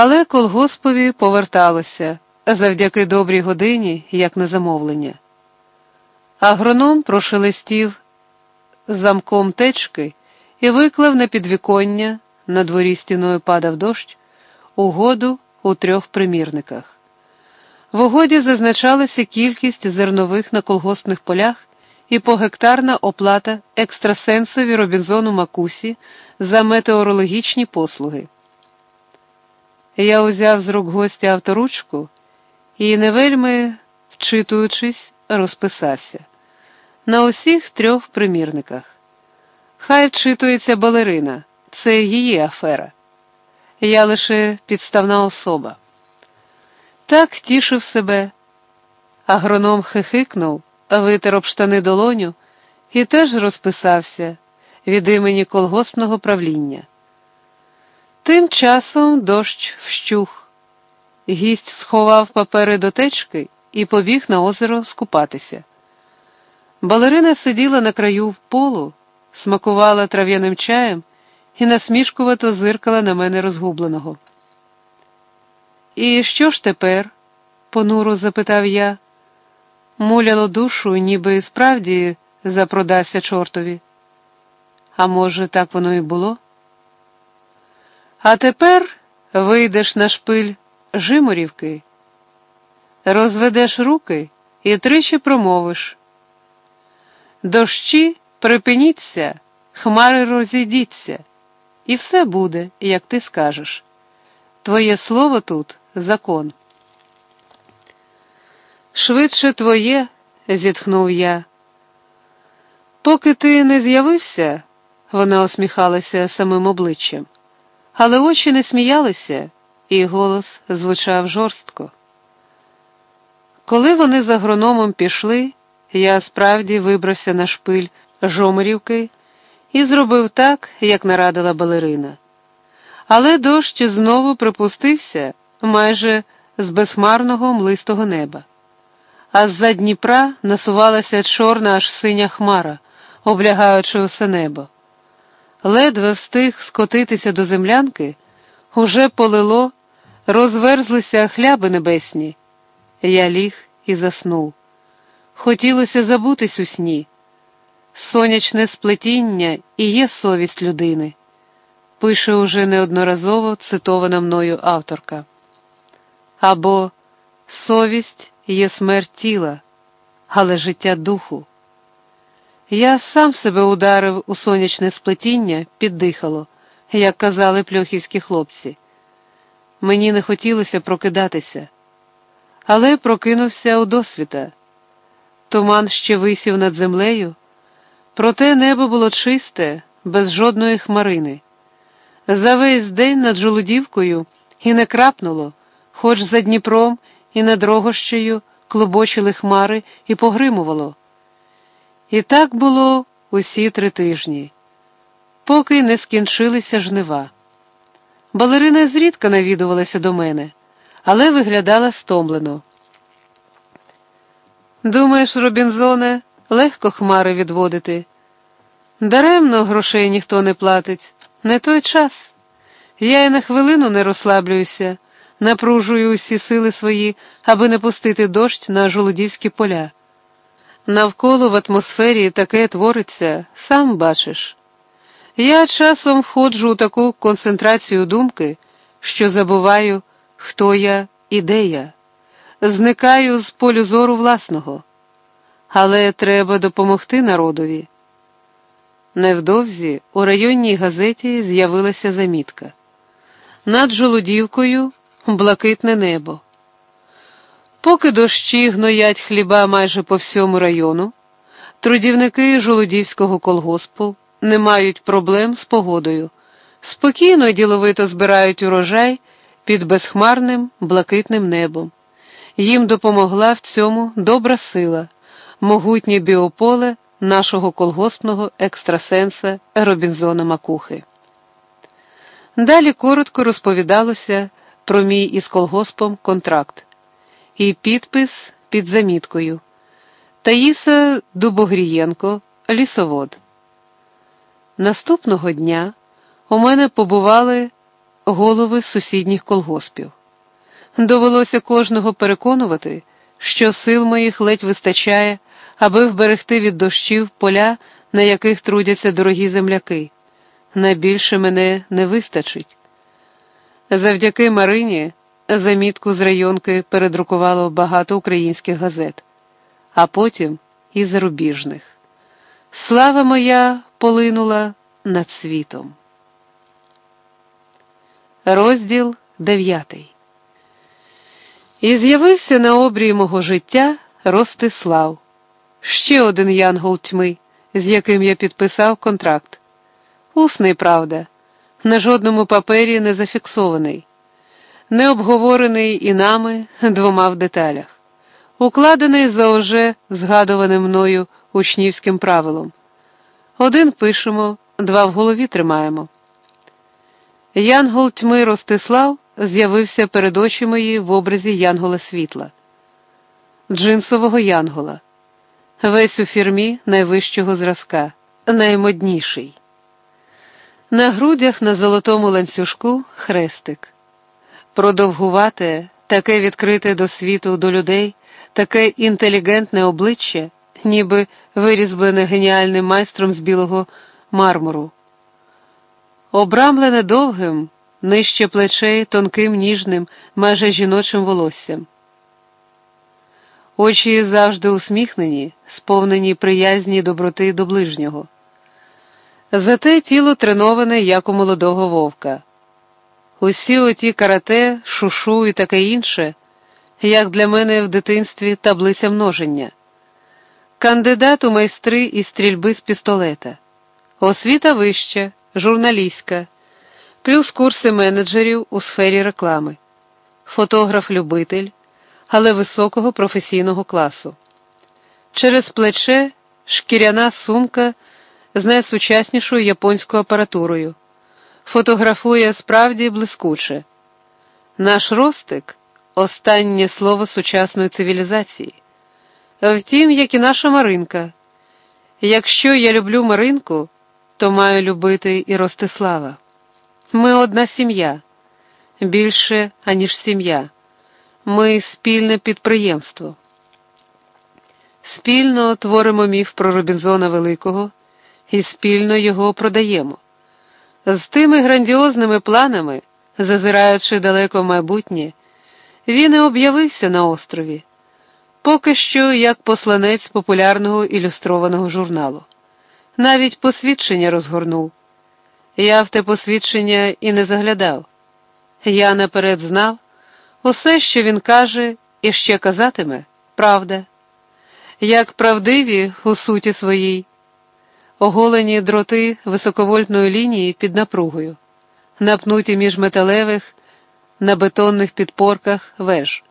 Але колгоспові поверталося завдяки добрій годині, як на замовлення. Агроном прошелестів замком течки і виклав на підвіконня, на дворі стіною падав дощ, угоду у трьох примірниках. В угоді зазначалася кількість зернових на колгоспних полях і погектарна оплата екстрасенсові Робінзону Макусі за метеорологічні послуги. Я узяв з рук гостя авторучку і, не вельми вчитуючись, розписався на усіх трьох примірниках. Хай вчитується балерина, це її афера. Я лише підставна особа. Так тішив себе. Агроном хихикнув, витер об штани долоню і теж розписався від імені колгоспного правління. Тим часом дощ вщух. Гість сховав папери до течки і побіг на озеро скупатися. Балерина сиділа на краю полу, смакувала трав'яним чаєм і насмішкувато зиркала на мене розгубленого. І що ж тепер? понуро запитав я. Муляло душу, ніби справді запродався чортові. А може, так воно і було? А тепер вийдеш на шпиль Жиморівки, розведеш руки і тричі промовиш. Дощі припиніться, хмари розійдіться, і все буде, як ти скажеш. Твоє слово тут закон. Швидше твоє, зітхнув я. Поки ти не з'явився, вона усміхалася самим обличчям, але очі не сміялися, і голос звучав жорстко. Коли вони з агрономом пішли, я справді вибрався на шпиль Жомерівки і зробив так, як нарадила балерина. Але дощ знову припустився майже з безхмарного млистого неба. А з-за Дніпра насувалася чорна аж синя хмара, облягаючи усе небо. Ледве встиг скотитися до землянки, уже полило, розверзлися хляби небесні. Я ліг і заснув. Хотілося забутись у сні. Сонячне сплетіння і є совість людини, пише уже неодноразово цитована мною авторка. Або совість є смерть тіла, але життя духу. Я сам себе ударив у сонячне сплетіння, піддихало, як казали пльохівські хлопці. Мені не хотілося прокидатися, але прокинувся у досвіта. Туман ще висів над землею, проте небо було чисте, без жодної хмарини. За весь день над Жолудівкою і не крапнуло, хоч за Дніпром і над Рогощею клубочили хмари і погримувало. І так було усі три тижні, поки не скінчилися жнива. Балерина зрідка навідувалася до мене, але виглядала стомлено. Думаєш, Робінзоне, легко хмари відводити. Даремно грошей ніхто не платить, не той час. Я й на хвилину не розслаблююся, напружую усі сили свої, аби не пустити дощ на жолудівські поля. Навколо в атмосфері таке твориться, сам бачиш. Я часом входжу у таку концентрацію думки, що забуваю, хто я і де я зникаю з полю зору власного, але треба допомогти народові. Невдовзі у районній газеті з'явилася замітка. Над Жолудівкою блакитне небо. Поки дощі гноять хліба майже по всьому району, трудівники Жолудівського колгоспу не мають проблем з погодою, спокійно і діловито збирають урожай під безхмарним блакитним небом. Їм допомогла в цьому добра сила, могутнє біополе нашого колгоспного екстрасенса Робінзона Макухи. Далі коротко розповідалося про мій із колгоспом контракт і підпис під заміткою Таїса Дубогрієнко, лісовод. Наступного дня у мене побували голови сусідніх колгоспів. Довелося кожного переконувати, що сил моїх ледь вистачає, аби вберегти від дощів поля, на яких трудяться дорогі земляки. Найбільше мене не вистачить. Завдяки Марині замітку з районки передрукувало багато українських газет, а потім і зарубіжних. Слава моя полинула над світом. Розділ дев'ятий. І з'явився на обрії мого життя Ростислав, ще один янгол тьми, з яким я підписав контракт. Усний, правда, на жодному папері не зафіксований, не обговорений і нами двома в деталях, укладений за уже згадуваним мною учнівським правилом. Один пишемо, два в голові тримаємо. Янгол тьми Ростислав з'явився перед очі мої в образі Янгола світла, джинсового Янгола, весь у фірмі найвищого зразка, наймодніший. На грудях на золотому ланцюжку хрестик. Продовгувате, таке відкрите до світу, до людей, таке інтелігентне обличчя, ніби вирізблене геніальним майстром з білого мармуру. Обрамлене довгим, нижче плечей тонким ніжним, майже жіночим волоссям. Очі завжди усміхнені, сповнені приязні доброти до ближнього. Зате тіло треноване, як у молодого вовка. Усі оті карате, шушу і таке інше, як для мене в дитинстві таблиця множення, кандидат у майстри із стрільби з пістолета, освіта вища, журналістська, плюс курси менеджерів у сфері реклами, фотограф-любитель, але високого професійного класу. Через плече шкіряна сумка з найсучаснішою японською апаратурою. Фотографує справді блискуче. Наш ростик останнє слово сучасної цивілізації. Втім, як і наша Маринка. Якщо я люблю Маринку, то маю любити і Ростислава. Ми одна сім'я, більше, аніж сім'я. Ми спільне підприємство. Спільно творимо міф про Робінзона Великого і спільно його продаємо. З тими грандіозними планами, зазираючи далеко майбутнє, він і об'явився на острові, поки що як посланець популярного ілюстрованого журналу. Навіть посвідчення розгорнув. Я в те посвідчення і не заглядав. Я наперед знав усе, що він каже і ще казатиме, правда, як правдиві у суті своїй оголені дроти високовольтної лінії під напругою, напнуті між металевих на бетонних підпорках веж.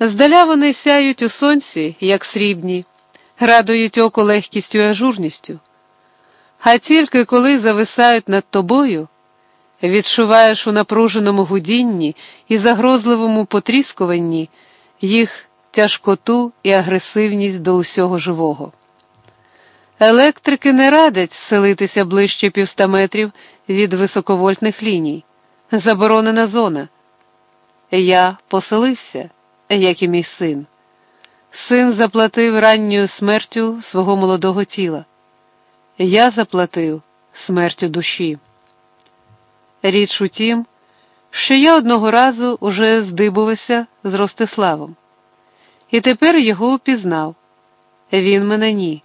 Здаля вони сяють у сонці, як срібні, радують око легкістю і ажурністю. А тільки коли зависають над тобою, відчуваєш у напруженому гудінні і загрозливому потріскуванні їх тяжкоту і агресивність до усього живого. Електрики не радять селитися ближче півста метрів від високовольтних ліній. Заборонена зона. Я поселився, як і мій син. Син заплатив ранньою смертю свого молодого тіла. Я заплатив смертю душі. Річ у тім, що я одного разу уже здибувався з Ростиславом, і тепер його упізнав. Він мене ні.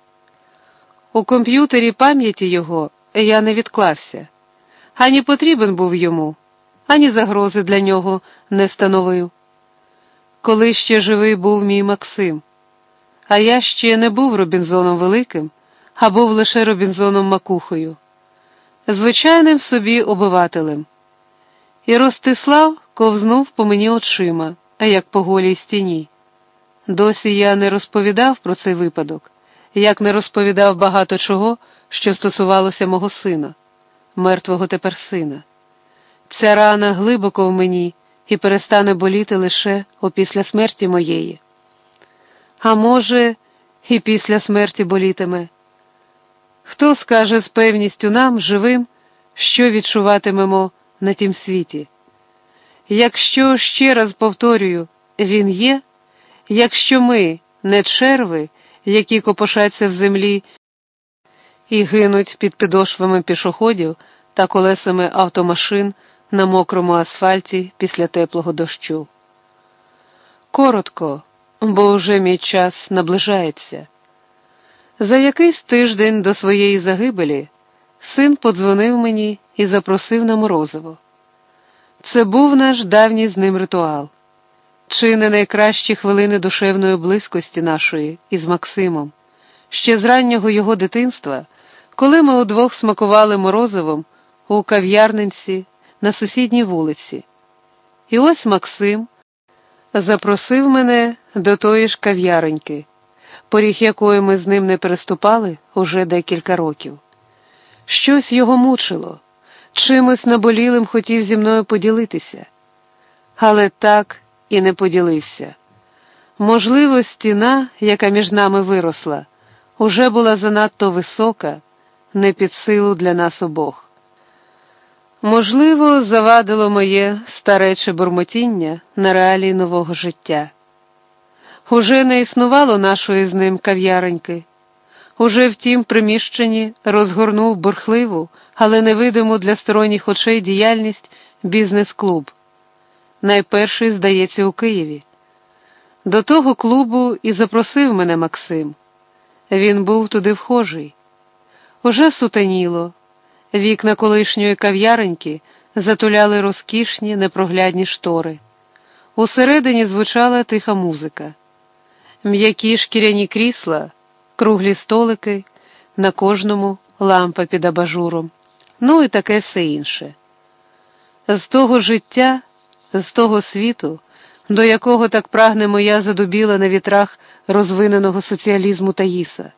У комп'ютері пам'яті його я не відклався, ані потрібен був йому, ані загрози для нього не становив. Коли ще живий був мій Максим, а я ще не був Робінзоном Великим, а був лише Робінзоном Макухою, звичайним собі обивателем. І Ростислав ковзнув по мені очима, як по голій стіні. Досі я не розповідав про цей випадок як не розповідав багато чого, що стосувалося мого сина, мертвого тепер сина. Ця рана глибоко в мені і перестане боліти лише опісля смерті моєї. А може, і після смерті болітиме. Хто скаже з певністю нам, живим, що відчуватимемо на тім світі. Якщо ще раз повторюю, він є, якщо ми не черви, які копошаться в землі і гинуть під підошвами пішоходів та колесами автомашин на мокрому асфальті після теплого дощу. Коротко, бо вже мій час наближається. За якийсь тиждень до своєї загибелі син подзвонив мені і запросив на морозиво. Це був наш давній з ним ритуал, чи не найкращі хвилини душевної близькості нашої із Максимом, ще з раннього його дитинства, коли ми удвох смакували морозивом у кав'ярнинці на сусідній вулиці. І ось Максим запросив мене до тої ж кав'яроньки, поріг якої ми з ним не переступали уже декілька років. Щось його мучило, чимось наболілим хотів зі мною поділитися, але так і не поділився. Можливо, стіна, яка між нами виросла, уже була занадто висока, не під силу для нас обох. Можливо, завадило моє старече бурмотіння на реалії нового життя. Уже не існувало нашої з ним кав'яреньки. Уже в тім приміщенні розгорнув бурхливу, але невидиму для сторонніх очей діяльність бізнес-клуб. Найперший, здається, у Києві. До того клубу і запросив мене Максим. Він був туди вхожий. Уже сутаніло. Вікна колишньої кав'яреньки затуляли розкішні непроглядні штори. Усередині звучала тиха музика, м'які шкіряні крісла, круглі столики, на кожному лампа під абажуром, ну і таке все інше. З того життя, з того світу, до якого так прагне моя задубіла на вітрах розвиненого соціалізму Таїса.